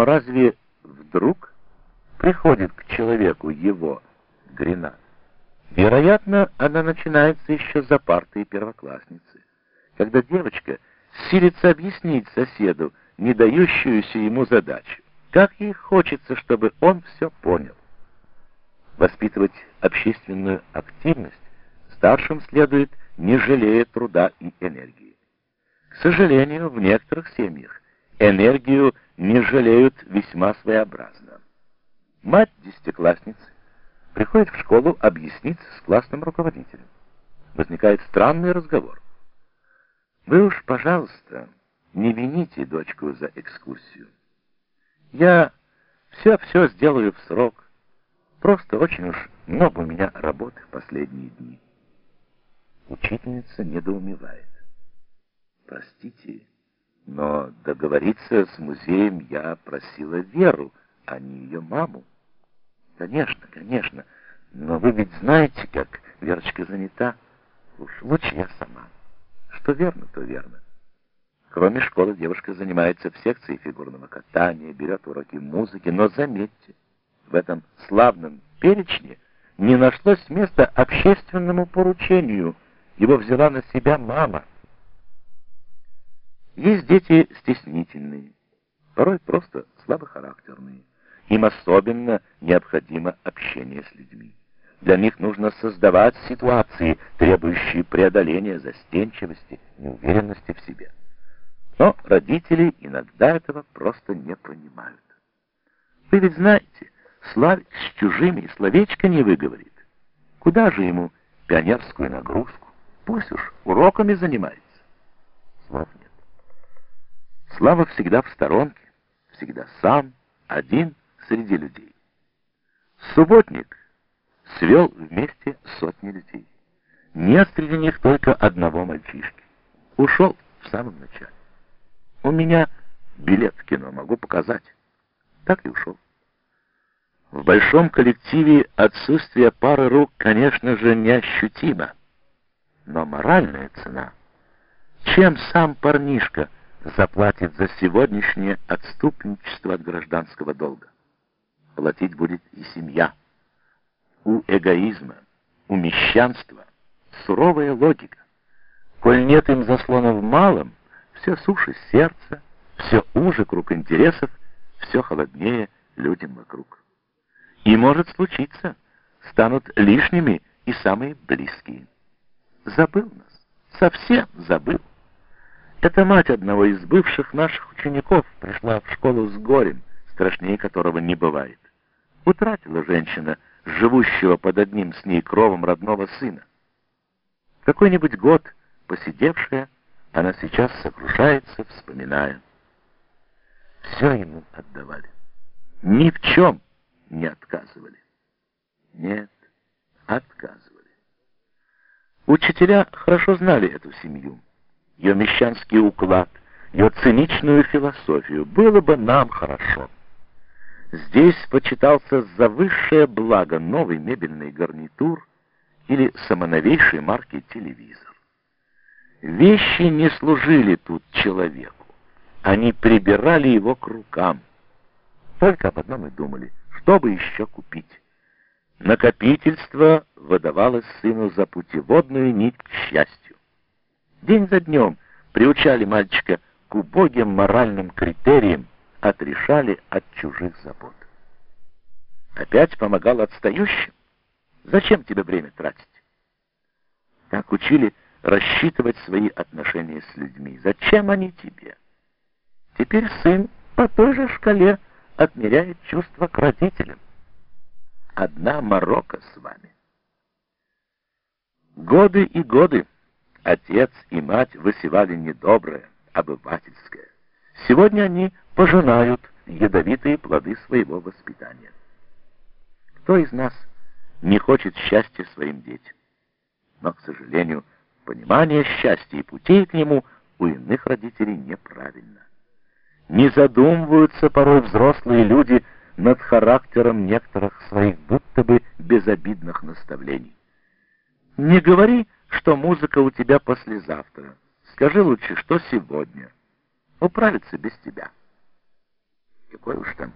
Но разве вдруг приходит к человеку его грина? Вероятно, она начинается еще за партой первоклассницы, когда девочка силится объяснить соседу, не дающуюся ему задачу, как ей хочется, чтобы он все понял. Воспитывать общественную активность старшим следует, не жалея труда и энергии. К сожалению, в некоторых семьях энергию не жалеют весьма своеобразно. Мать десятиклассницы приходит в школу объясниться с классным руководителем. Возникает странный разговор. Вы уж, пожалуйста, не вините дочку за экскурсию. Я все-все сделаю в срок. Просто очень уж много у меня работы в последние дни. Учительница недоумевает. Простите, но договориться с музеем я просила Веру, а не ее маму. Конечно, конечно, но вы ведь знаете, как Верочка занята. Уж лучше я сама. Что верно, то верно. Кроме школы девушка занимается в секции фигурного катания, берет уроки музыки, но заметьте, в этом славном перечне не нашлось места общественному поручению. Его взяла на себя мама. Есть дети стеснительные, порой просто слабохарактерные. Им особенно необходимо общение с людьми. Для них нужно создавать ситуации, требующие преодоления застенчивости, неуверенности в себе. Но родители иногда этого просто не понимают. Вы ведь знаете, Славик с чужими словечко не выговорит. Куда же ему пионерскую нагрузку? Пусть уж уроками занимается. Слав нет. Слава всегда в сторонке, всегда сам, один среди людей. Субботник свел вместе сотни людей. Нет среди них только одного мальчишки. Ушел в самом начале. У меня билет в кино, могу показать. Так и ушел. В большом коллективе отсутствие пары рук, конечно же, неощутимо. Но моральная цена. Чем сам парнишка заплатит за сегодняшнее отступничество от гражданского долга? Платить будет и семья. У эгоизма, у мещанства суровая логика. Коль нет им заслона в малом, все суше сердца, все уже круг интересов, все холоднее людям вокруг. И может случиться, станут лишними и самые близкие. Забыл нас, совсем забыл. Эта мать одного из бывших наших учеников пришла в школу с горем, страшнее которого не бывает. Утратила женщина, живущего под одним с ней кровом родного сына. Какой-нибудь год, посидевшая, она сейчас сокрушается, вспоминая. Все ему отдавали. Ни в чем не отказывали. Нет, отказывали. Учителя хорошо знали эту семью, мещанский уклад, ее циничную философию. Было бы нам хорошо. Здесь почитался за высшее благо новый мебельный гарнитур или самоновейшей марки телевизор. Вещи не служили тут человеку, они прибирали его к рукам. Только об одном и думали — что бы еще купить? Накопительство выдавалось сыну за путеводную нить к счастью. День за днем приучали мальчика к убогим моральным критериям, отрешали от чужих забот. Опять помогал отстающим? Зачем тебе время тратить? Так учили рассчитывать свои отношения с людьми. Зачем они тебе? Теперь сын по той же шкале отмеряет чувства к родителям. Одна Марокко с вами. Годы и годы отец и мать высевали недоброе, обывательское. Сегодня они пожинают ядовитые плоды своего воспитания. Кто из нас не хочет счастья своим детям? Но, к сожалению, понимание счастья и путей к нему у иных родителей неправильно. Не задумываются порой взрослые люди над характером некоторых своих будто бы безобидных наставлений. Не говори, что музыка у тебя послезавтра. Скажи лучше, что сегодня. Управиться без тебя. Какой уж там